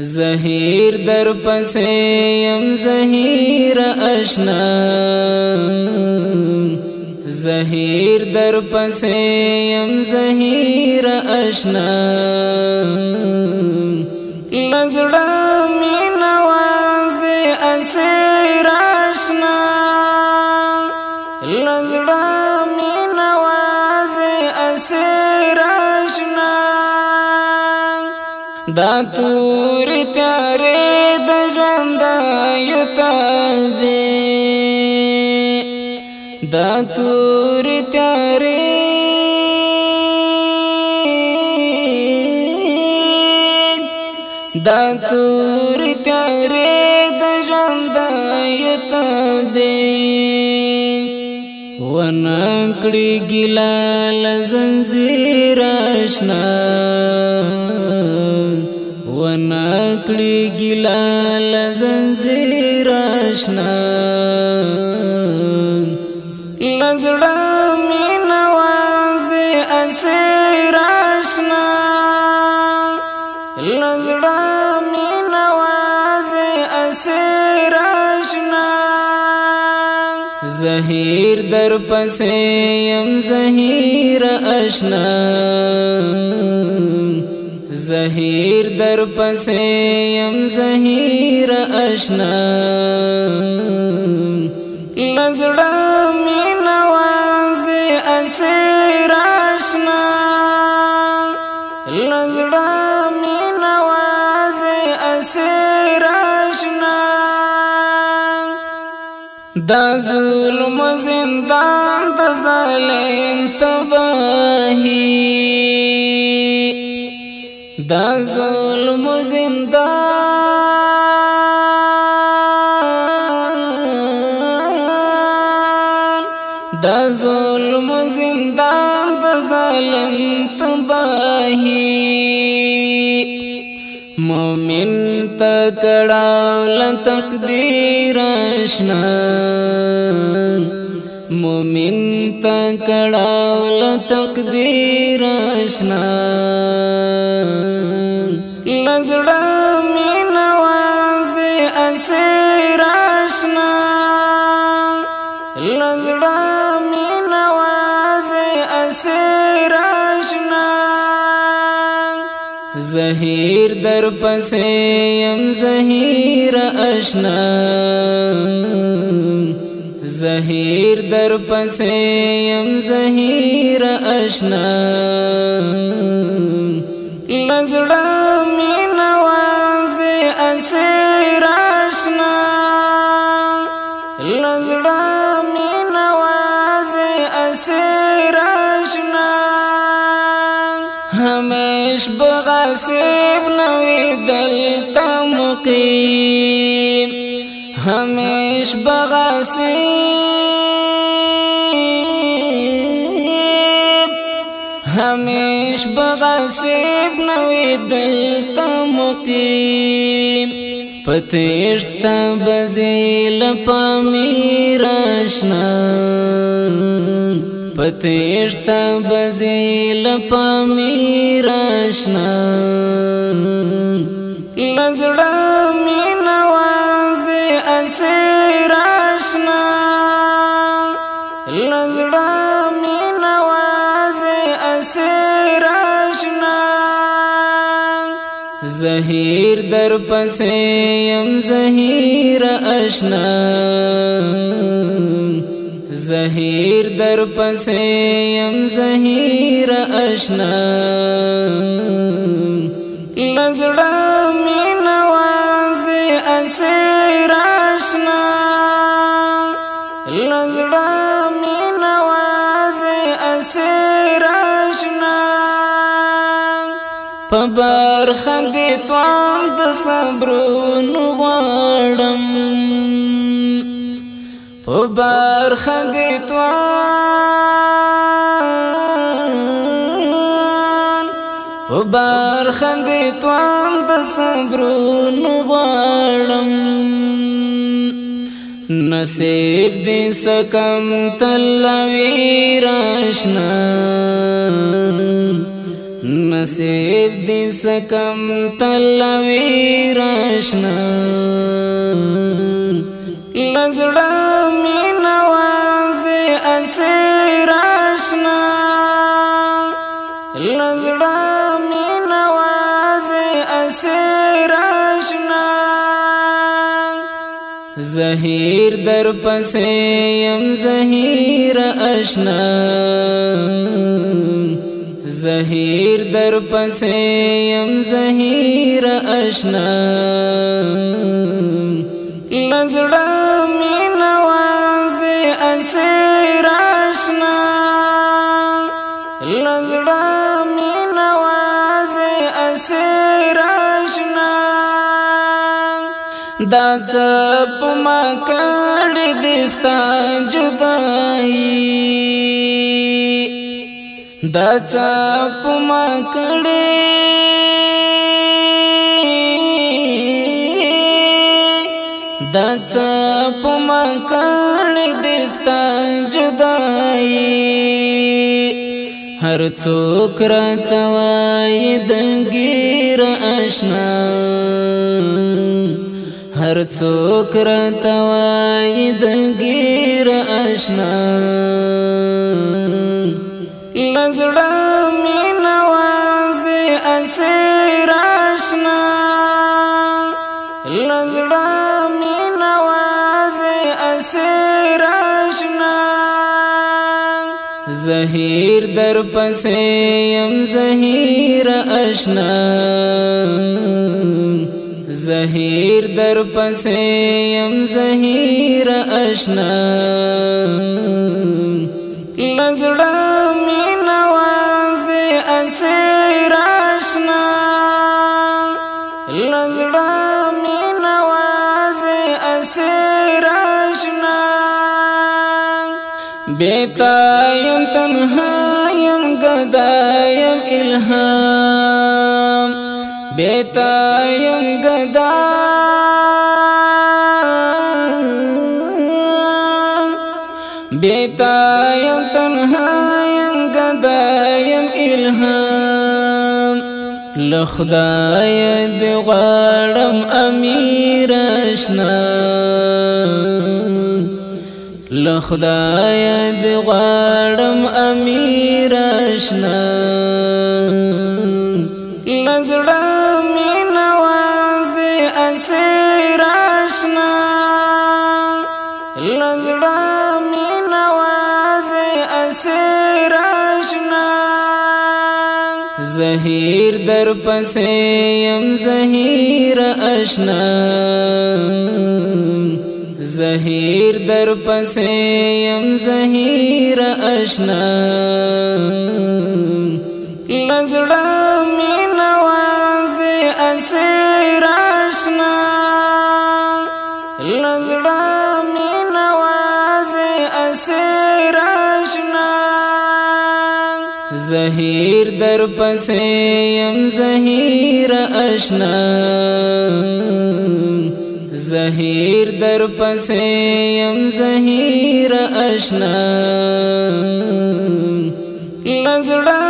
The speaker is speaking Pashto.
زهیر در پسې يم زهیر آشنا زهیر در پسې يم زهیر آشنا لزړه مینا وازه اسیر آشنا لزړه مینا وازه اسیر آشنا دا تو دا تور تیارې دا تور تیارې د ژوند ایت به ونه کړی ګلال زنجیر آشنا ونه کړی ګلال زنجیر آشنا زړه مینا وازه اسیر آشنا لزړه مینا وازه اسیر آشنا زهیر در پسې يم زهیر آشنا زهیر در پسې يم زهیر آشنا لزړه د ظلم زندان د ظالم تباہی د ظلم زندان مومن تکڑاول تقدیر اشنا مومن تکڑاول تقدیر اشنا لزړه ډیر در پسې يم زهیر آشنا زهیر در پسې يم زهیر آشنا لزړه مینا وازه اسیر آشنا لزړه دلتا مقیم همیش بغاسیب همیش بغاسیب نوی دلتا مقیم پتیشتا بزیل پامیرشنا پتیشتا بزیل پامیرشنا لزړه مینا وازه اسیر آشنا لزړه مینا وازه اسیر آشنا زهیر در پسې يم زهیر آشنا زهیر در پسې يم زهیر آشنا خندې توان د صبرونو غواړم په بار خندې توان په بار خندې توان د صبرونو غواړم نصیب دې سکم تلوي راشنا نصیب دې سکم تلوي راشنا لزړه مینا واز اسیر راشنا لزړه مینا واز اسیر راشنا زهیر در پسې يم زهیر آشنا زهیر در پسې يم زهیر آشنا لزړه مینا وازه اسیر آشنا لزړه مینا وازه اسیر آشنا دا ته پما کړې دستا جدا دا څا پما کړې دا څا پما کړې دستا جدائی هر څوک را توای دنګیر آشنا هر څوک را توای دنګیر آشنا زړه مینا وازه اسیر آشنا لزړه مینا وازه اسیر آشنا زهیر در پسې يم زهیر آشنا زهیر در پسې يم زهیر آشنا لزړه لزړه مې نواز اسیر آشنا بیتا یم تنها یم گدا یم الهام بیتا یم گدا بیتا د خدای د غړم امیر آشنا له خدای د غړم امیر آشنا لزړه مینا واز اسیر آشنا لزړه زهیر در پسې يم زهیر آشنا زهیر در پسې يم زهیر آشنا لزړه زهیر در پسې يم زهیر آشنا زهیر در پسې يم زهیر آشنا لزړه